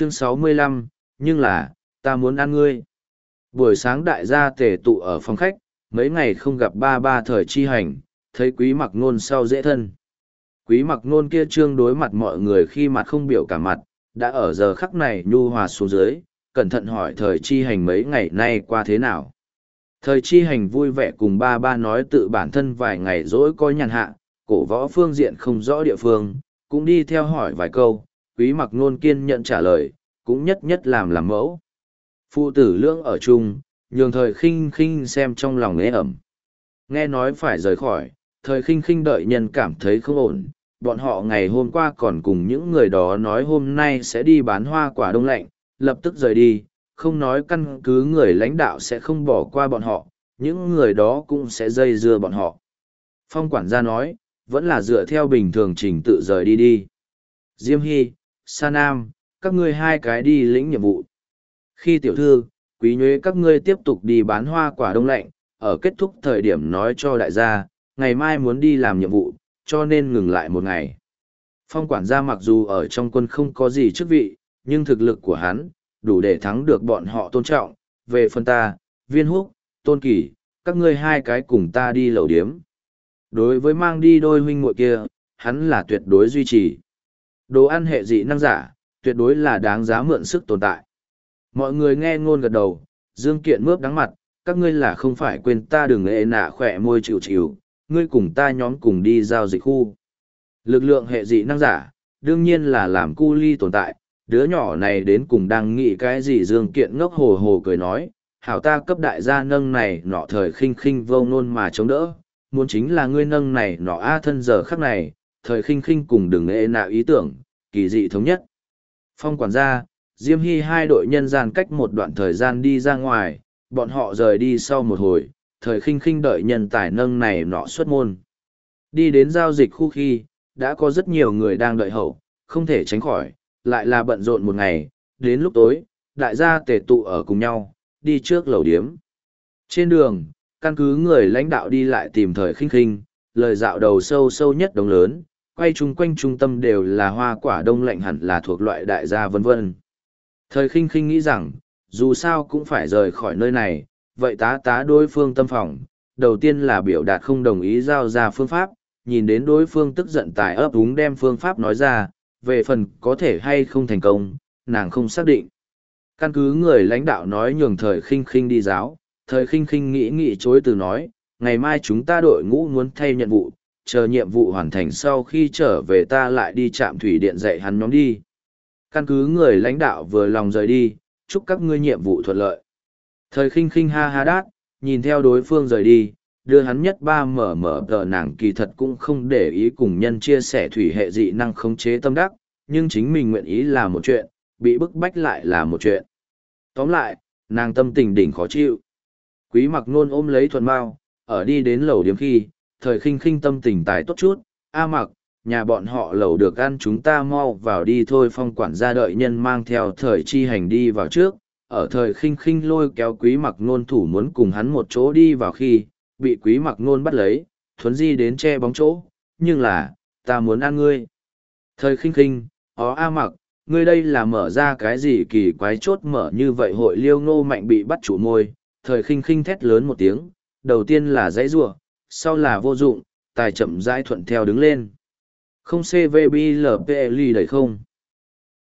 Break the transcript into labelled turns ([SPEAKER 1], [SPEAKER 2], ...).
[SPEAKER 1] chương sáu mươi lăm, nhưng là, ta muốn ăn ngươi. Buổi sáng đại gia tề tụ ở phòng khách, mấy ngày không gặp ba ba thời chi hành, thấy quý mặc nôn sau dễ thân. Quý mặc nôn kia trương đối mặt mọi người khi mặt không biểu cả mặt, đã ở giờ khắc này nhu hòa xuống dưới, cẩn thận hỏi thời chi hành mấy ngày nay qua thế nào. Thời chi hành vui vẻ cùng ba ba nói tự bản thân vài ngày dỗi coi nhàn hạ, cổ võ phương diện không rõ địa phương, cũng đi theo hỏi vài câu quý mặc nôn kiên nhận trả lời, cũng nhất nhất làm làm mẫu. Phụ tử lưỡng ở chung, nhường thời khinh khinh xem trong lòng ế ẩm. Nghe nói phải rời khỏi, thời khinh khinh đợi nhân cảm thấy không ổn. Bọn họ ngày hôm qua còn cùng những người đó nói hôm nay sẽ đi bán hoa quả đông lạnh, lập tức rời đi. Không nói căn cứ người lãnh đạo sẽ không bỏ qua bọn họ, những người đó cũng sẽ dây dưa bọn họ. Phong quản gia nói, vẫn là dựa theo bình thường trình tự rời đi đi. Diêm hy sa nam, các ngươi hai cái đi lĩnh nhiệm vụ. Khi tiểu thư, quý nhuế các ngươi tiếp tục đi bán hoa quả đông lạnh, ở kết thúc thời điểm nói cho đại gia, ngày mai muốn đi làm nhiệm vụ, cho nên ngừng lại một ngày. Phong quản gia mặc dù ở trong quân không có gì chức vị, nhưng thực lực của hắn, đủ để thắng được bọn họ tôn trọng. Về phần ta, viên húc, tôn kỳ, các ngươi hai cái cùng ta đi lầu điếm. Đối với mang đi đôi huynh muội kia, hắn là tuyệt đối duy trì đồ ăn hệ dị năng giả, tuyệt đối là đáng giá mượn sức tồn tại. Mọi người nghe ngôn gật đầu, dương kiện mướp đắng mặt, các ngươi là không phải quên ta đừng ệ nạ khỏe môi chịu chịu, ngươi cùng ta nhóm cùng đi giao dịch khu. Lực lượng hệ dị năng giả, đương nhiên là làm cu ly tồn tại, đứa nhỏ này đến cùng đang nghĩ cái gì dương kiện ngốc hồ hồ cười nói, hảo ta cấp đại gia nâng này nọ thời khinh khinh vô nôn mà chống đỡ, muốn chính là ngươi nâng này nọ a thân giờ khắc này thời khinh khinh cùng đừng ệ nạ ý tưởng, kỳ dị thống nhất. Phong quản gia, diêm hy hai đội nhân gian cách một đoạn thời gian đi ra ngoài, bọn họ rời đi sau một hồi, thời khinh khinh đợi nhân tài nâng này nọ xuất môn. Đi đến giao dịch khu khi, đã có rất nhiều người đang đợi hậu, không thể tránh khỏi, lại là bận rộn một ngày, đến lúc tối, đại gia tề tụ ở cùng nhau, đi trước lầu điếm. Trên đường, căn cứ người lãnh đạo đi lại tìm thời khinh khinh, lời dạo đầu sâu sâu nhất đồng lớn quay chung quanh trung tâm đều là hoa quả đông lạnh hẳn là thuộc loại đại gia vân vân. Thời khinh khinh nghĩ rằng, dù sao cũng phải rời khỏi nơi này, vậy tá tá đối phương tâm phòng, đầu tiên là biểu đạt không đồng ý giao ra phương pháp, nhìn đến đối phương tức giận tài ấp úng đem phương pháp nói ra, về phần có thể hay không thành công, nàng không xác định. Căn cứ người lãnh đạo nói nhường thời khinh khinh đi giáo, thời khinh khinh nghĩ nghĩ chối từ nói, ngày mai chúng ta đội ngũ muốn thay nhận vụ chờ nhiệm vụ hoàn thành sau khi trở về ta lại đi chạm thủy điện dạy hắn nhóm đi. Căn cứ người lãnh đạo vừa lòng rời đi, chúc các ngươi nhiệm vụ thuận lợi. Thời khinh khinh ha ha đát, nhìn theo đối phương rời đi, đưa hắn nhất ba mở mở tờ nàng kỳ thật cũng không để ý cùng nhân chia sẻ thủy hệ dị năng khống chế tâm đắc, nhưng chính mình nguyện ý là một chuyện, bị bức bách lại là một chuyện. Tóm lại, nàng tâm tình đỉnh khó chịu. Quý mặc nôn ôm lấy thuần mao ở đi đến lầu điếm khi thời khinh khinh tâm tình tài tốt chút, a mặc nhà bọn họ lầu được ăn chúng ta mau vào đi thôi, phong quản gia đợi nhân mang theo thời chi hành đi vào trước, ở thời khinh khinh lôi kéo quý mặc nôn thủ muốn cùng hắn một chỗ đi vào khi, bị quý mặc nôn bắt lấy, thuấn di đến che bóng chỗ, nhưng là, ta muốn ăn ngươi. Thời khinh khinh, ó, a mặc ngươi đây là mở ra cái gì kỳ quái chốt mở như vậy, hội liêu ngô mạnh bị bắt chủ môi? Thời khinh khinh thét lớn một tiếng, đầu tiên là dãy giụa sau là vô dụng, tài chậm rãi thuận theo đứng lên. Không cvblpli đẩy không.